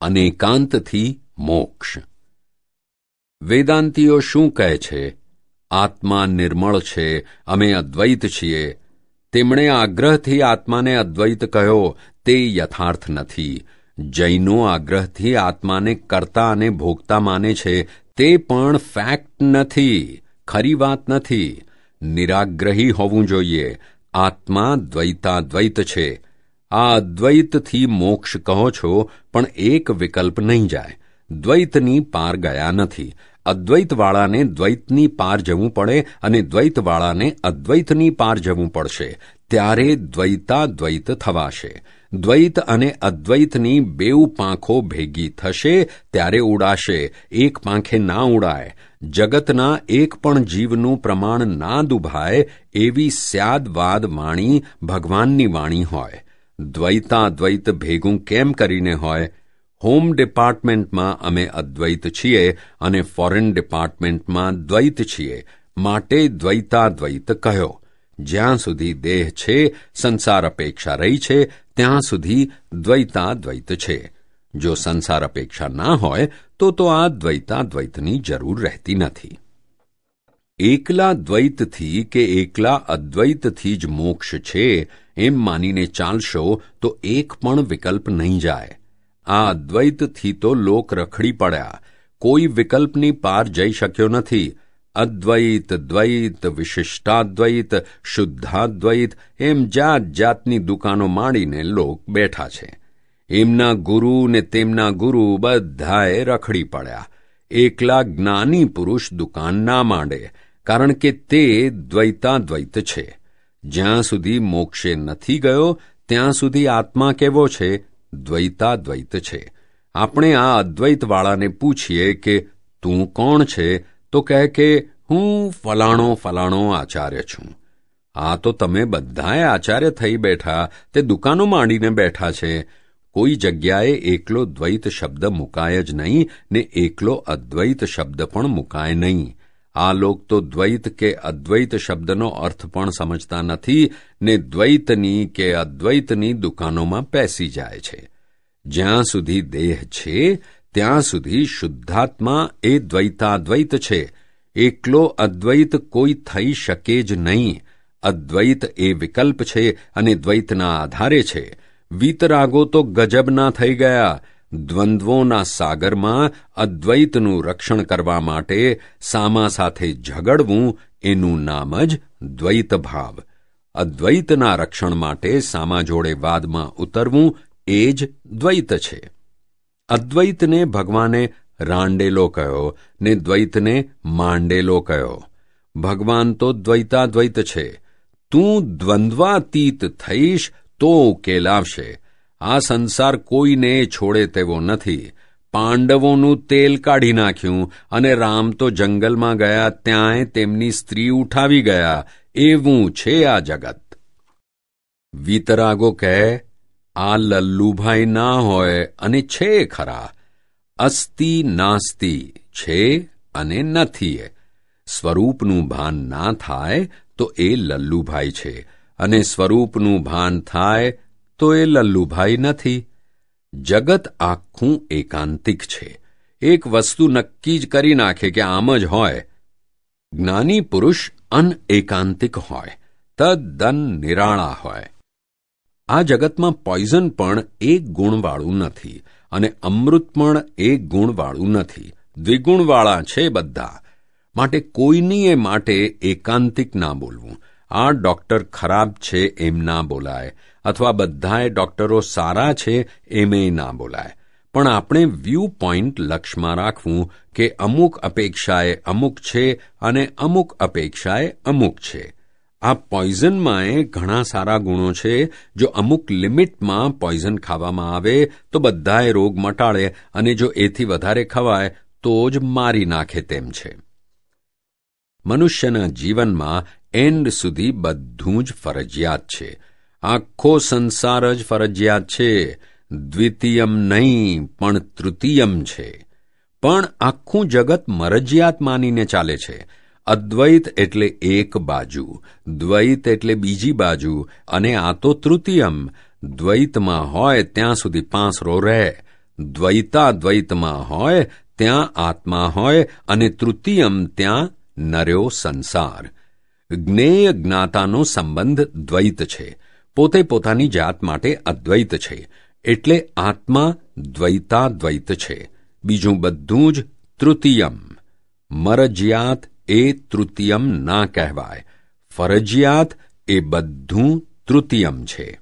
અનેકાંતથી મોક્ષ. વેદાંતિઓ શું કહે છે? આત્મા નિર્મળ છે, અમે અદ્વૈત છીએ. તેમણે આગ્રહથી આત્માને અદ્વૈત કહ્યો, તે યથાર્થ નથી. જૈનો આગ્રહથી આત્માને કરતા અને ભોગતા માને છે, તે પણ ફેક્ટ નથી, ખરી વાત નથી. નિરાગ્રહી હોવું જોઈએ. આત્મા દ્વૈતાદ્વૈત છે. આ અદ્વૈતથી મોક્ષ કહો છો, પણ એક વિકલ્પ નહીં જાય. દ્વૈતની પાર ગયા નથી. અદ્વૈતવાળાને દ્વૈતની પાર જવું પડે અને દ્વૈતવાળાને અદ્વૈતની પાર જવું પડશે. ત્યારે દ્વૈતાદ્વૈત થવાશે. દ્વૈત અને અદ્વૈતની બેઉ પાંખો ભેગી થશે, ત્યારે ઉડાશે. એક પાંખે ના ઉડાય. જગતના એક પણ જીવનું પ્રમાણ ના દુભાય, એવી સ્યાદવાદ વાણી ભગવાનની વાણી હોય. દ્વૈતાદ્વૈત ભેગું કેમ કરીને હોય? હોમ ડિપાર્ટમેન્ટમાં અમે અદ્વૈત છીએ અને ફોરેન ડિપાર્ટમેન્ટમાં દ્વૈત છીએ. માટે દ્વૈતાદ્વૈત કહ્યો. જ્યાં સુધી દેહ છે, સંસાર અપેક્ષા રહી છે, ત્યાં સુધી દ્વૈતાદ્વૈત છે. જો સંસાર અપેક્ષા ના હોય, તો તો આ દ્વૈતાદ્વૈતની જરૂર રહેતી નથી. એકલા દ્વૈતથી કે એકલા અદ્વૈતથી જ મોક્ષ છે એમ માનીને ચાલશો તો એક પણ વિકલ્પ નહીં જાય. આ અદ્વૈતથી તો લોક રખડી પડ્યા. કોઈ વિકલ્પની પાર જઈ શક્યો નથી. અદ્વૈત, દ્વૈત, વિશિષ્ટાદ્વૈત, શુદ્ધાદ્વૈત એમ જાત જાતની દુકાનો માંડીને લોક બેઠા છે. એમના ગુરુ ને તેમના ગુરુ બધાએ રખડી પડ્યા. એકલા જ્ઞાની પુરુષ દુકાન ના માંડે. કારણ કે તે દ્વૈતાદ્વૈત છે. જ્યાં સુધી મોક્ષે નથી ગયો, ત્યાં સુધી આત્મા કેવો છે? દ્વૈતાદ્વૈત છે. આપણે આ અદ્વૈતવાળાને પૂછીએ કે, તું કોણ છે? તો કહે કે, હું ફલાણો ફલાણો આચાર્ય છું. આ તો તમે બધાએ આચાર્ય થઈ બેઠા, તે દુકાનો માંડીને બેઠા છે. કોઈ જગ્યાએ એકલો દ્વૈત શબ્દ મુકાય જ નહીં ને એકલો અદ્વૈત શબ્દ પણ મુકાય નહીં. આ લોક તો દ્વૈત કે અદ્વૈત શબ્દનો અર્થ પણ સમજતા નથી, ને દ્વૈતની કે અદ્વૈતની દુકાનોમાં પેસી જાય છે. જ્યાં સુધી દેહ છે, ત્યાં સુધી શુદ્ધાત્મા એ દ્વૈતાદ્વૈત છે. એકલો અદ્વૈત કોઈ થઈ શકે જ નહીં. અદ્વૈત એ વિકલ્પ છે અને દ્વૈતના આધારે છે. વીતરાગો તો ગજબના થઈ ગયા. દ્વંદ્વોના સાગરમાં અદ્વૈતનું રક્ષણ કરવા માટે સામા સાથે ઝઘડવું એનું નામ જ દ્વૈતભાવ. અદ્વૈતના રક્ષણ માટે સામા જોડે વાદમાં ઉતરવું એ જ દ્વૈત છે. અદ્વૈતને ભગવાને રાંડેલો કહ્યો ને દ્વૈતને માંડેલો કહ્યો ભગવાન તો દ્વૈતાદ્વૈત છે. તું દ્વંદ્વાતીત થઈશ તો ઉકેલાવશે. આ સંસાર કોઈને છોડે તેવો નથી. પાંડવોનું તેલ કાઢી નાખ્યું અને રામ તો જંગલમાં ગયા ત્યાંય તેમની સ્ત્રી ઉઠાવી ગયા. એવું છે આ જગત. વીતરાગો કહે, આ લલ્લુભાઈ ના હોય અને છે ખરા. અસ્તિ નાસ્તિ છે અને નથી સ્વરૂપનું ભાન ના થાય તો એ લલ્લુભાઈ છે અને સ્વરૂપનું ભાન થાય તો એ લલ્લુભાઈ નથી. જગત આખું એકાંતિક છે. એક વસ્તુ નક્કી જ કરી નાખે કે આમ જ હોય. જ્ઞાની પુરુષ અનએકાંતિક હોય. તદ્દન નિરાળા હોય. આ જગતમાં પોઈઝન પણ એક ગુણવાળું નથી અને અમૃત પણ એક ગુણવાળું નથી. દ્વિગુણવાળા છે બધા. માટે કોઈનીએ માટે એકાંતિક ના બોલવું. આ ડોક્ટર ખરાબ છે એમ ના બોલાય, અથવા બધાએ ડોક્ટરો સારા છે એમે ના બોલાય. પણ આપણે વ્યૂ પોઈન્ટ લક્ષમાં રાખવું કે અમુક અપેક્ષાએ અમુક છે અને અમુક અપેક્ષાએ અમુક છે. આ પોઈઝનમાં ઘણા સારા ગુણો છે, જો અમુક લિમિટમાં પોઈઝન ખાવામાં આવે, તો બધાએ રોગ મટાડે અને જો એથી વધારે ખવાય, તો જ મારી નાખે તેમ છે. મનુષ્યના જીવનમાં એન્ડ સુધી બધું જ ફરજિયાત છે. આખો સંસાર જ ફરજિયાત છે. દ્વિતીયમ નહીં, પણ તૃતીયમ છે. પણ આખું જગત મરજિયાત માનીને ચાલે છે. અદ્વૈત એટલે એક બાજુ, દ્વૈત એટલે બીજી બાજુ, અને આ તો તૃતીયમ. દ્વૈતમાં હોય ત્યાં સુધી પાંસરો રહે. દ્વૈતાદ્વૈતમાં હોય, ત્યાં આત્મા હોય, અને તૃતીયમ ત્યાં નર્યો સંસાર. જ્ઞેય જ્ઞાતાનો સંબંધ દ્વૈત છે. પોતે પોતાની જાત માટે અદ્વૈત છે. એટલે આત્મા દ્વૈતાદ્વૈત છે. બીજું બધું જ તૃતીયમ. મરજિયાત એ તૃતીયમ ના કહેવાય. ફરજિયાત એ બધું તૃતીયમ છે.